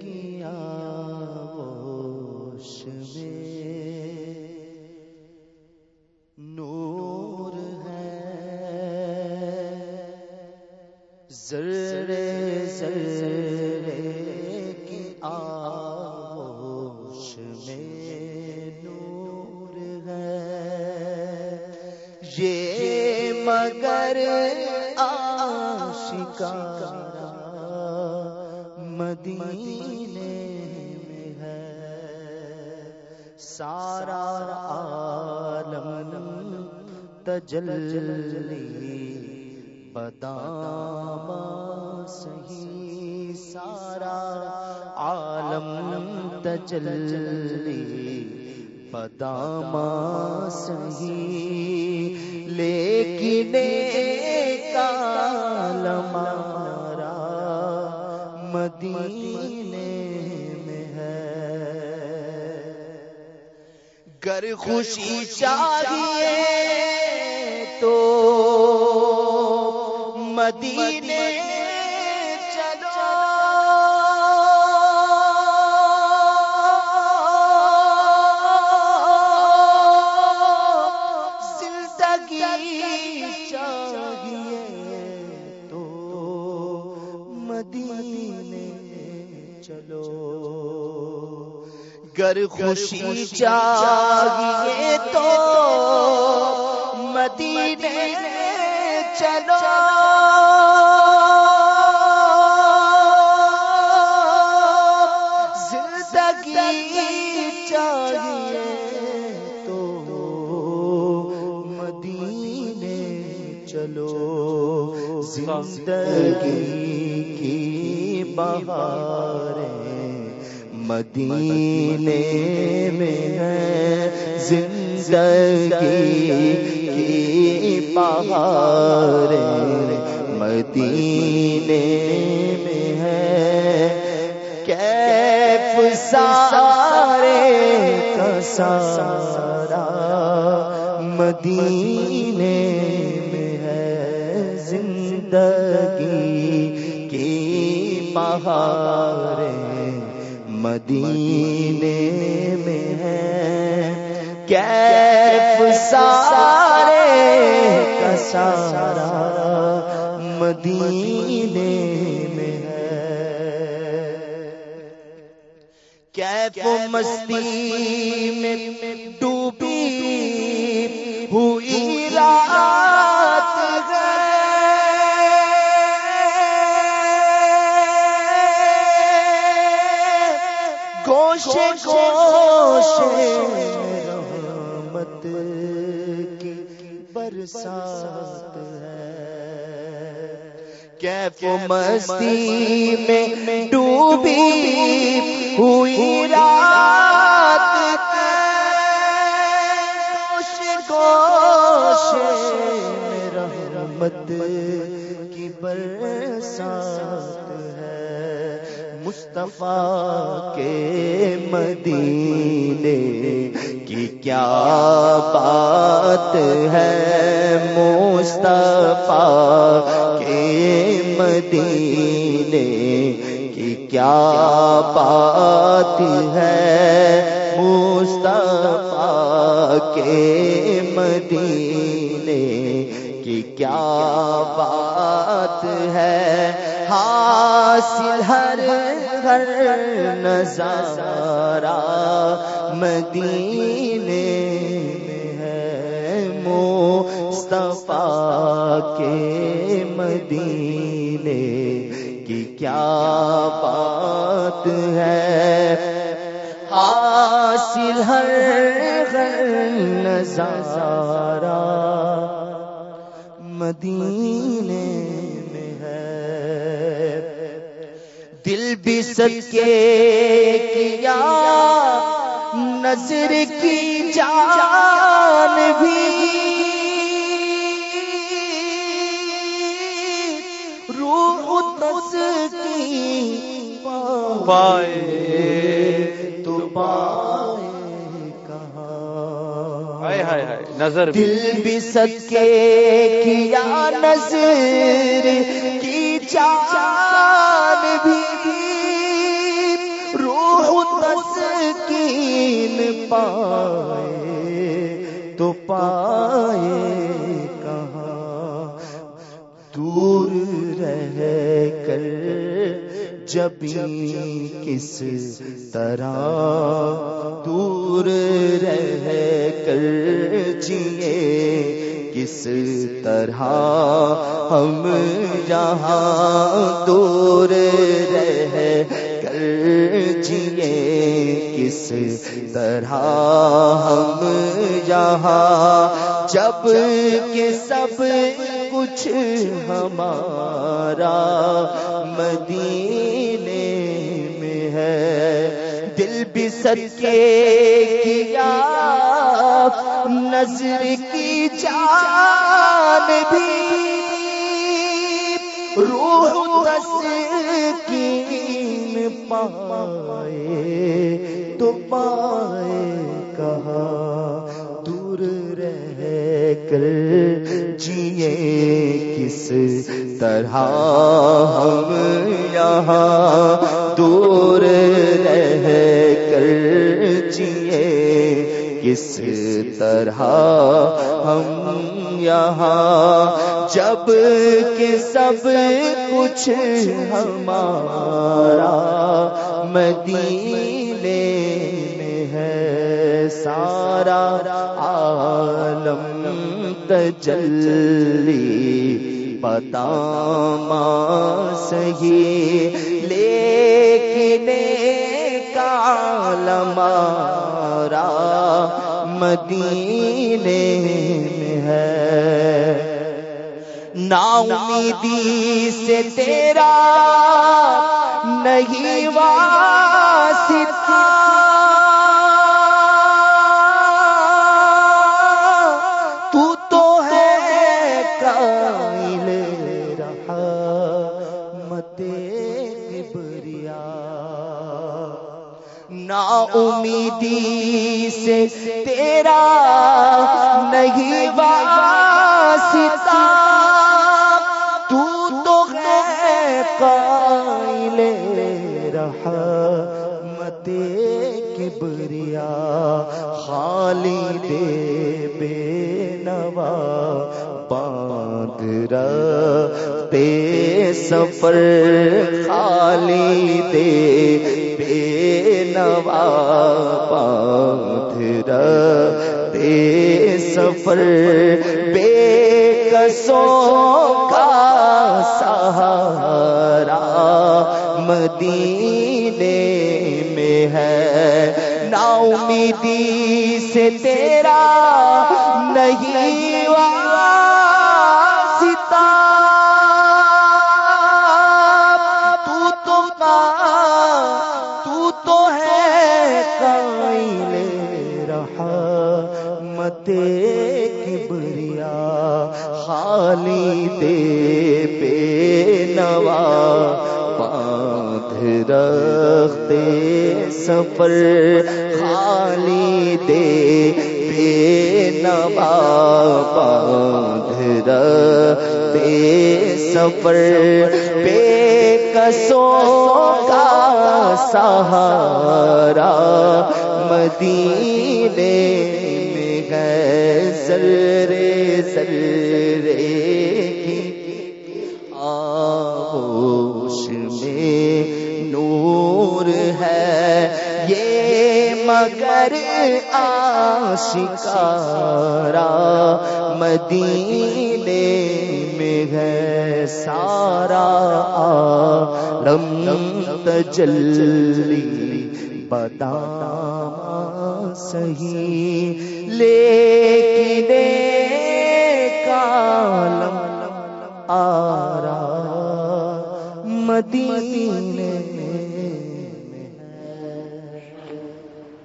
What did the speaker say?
کیا ہوش میں نور ہے۔ زرے زرے کی آوش میں نور ہے۔ یہ مگر آشکارا مدینے میں ہے۔ سارا عالم تجلی بدام سہی سارا عالم تجلی بدام سہی لیکن کال مارا مدینے میں ہے۔ گر خوشی چاہیے تو مدینے گر خوشی چاہیے تو۔ مدینے چلو۔ زندگی چاہیے تو۔ مدینے چلو۔ زندگی بہاریں مدینے میں ہے زندگی کی بہار مدینے میں ہے کیف سارے کا سارا مدینے میں ہے، زندگی کی مدینے میں ہے۔ کیف سارے کا سارا مدینے میں ہے۔ کیف مستی میں ڈوبی گوش گوش رحمت کی برسات ہے۔ کیف مستی میں ڈوبی ہوئی رات گوش گوش رحمت کی برسات مصطفیٰ کے مدینے کی کیا بات ہے مصطفیٰ کے مدینے کی کیا بات ہے مصطفیٰ کے مدینے کی کیا بات ہے حاصل ہر ہر نظارہ مدینے میں ہے۔ مصطفیٰ کے مدینے کی کیا بات ہے؟ حاصل ہر ہر نظارہ مدینے دل بھی کے کیا نظر کی جان بھی۔ روح دس کی پائے تو پائے کہاں۔ نظر دل بھی کے کیا نظر کی پائے، تو پائے کہاں؟ دور رہ کر جب کس طرح؟ دور رہ کر جیے کس طرح؟ ہم جہاں دور رہ کر جیے کس طرح ہم جہاں جبکہ سب کچھ ہمارا مدینے میں ہے، دل بھی کے کیا نظر کی جان بھی، روح دس کی پائے تو پائے کہا دور رہ کر جیے کس طرح ہم یہاں دور رہ کر جیے کس طرح ہم یہاں جبکہ سب کچھ ہمارا مدینے میں ہے سارا عالم تجلی، پتا سہی، لیکن کالما مدینے میں ہے۔ نا امیدی سے تیرا نہیں واسطہ۔ امیدی سے تیرا نہیں واسطہ۔ تو تو ہے قائل رہا متے کبریا خالی دے بے نوا، باندھ رہتے سفر خالی دے بے نوا باندھ سفر، بے کسوں کا سہارا مدینے میں ہے۔ نا امیدی سے تیرا نہیں واسطہ کبریا، خالی دے بے نوا، باندھ رکھتے سفر، خالی دے بے نوا، باندھ رکھتے سفر۔ بے کسوں کا سہارا مدینے میں گئے سرے سرے کی آغوش میں نور ہے یہ مگر آشکارا مدینے میں ہے سارا عالم تجلی بدام سہی لیکن کالم آرا مدینے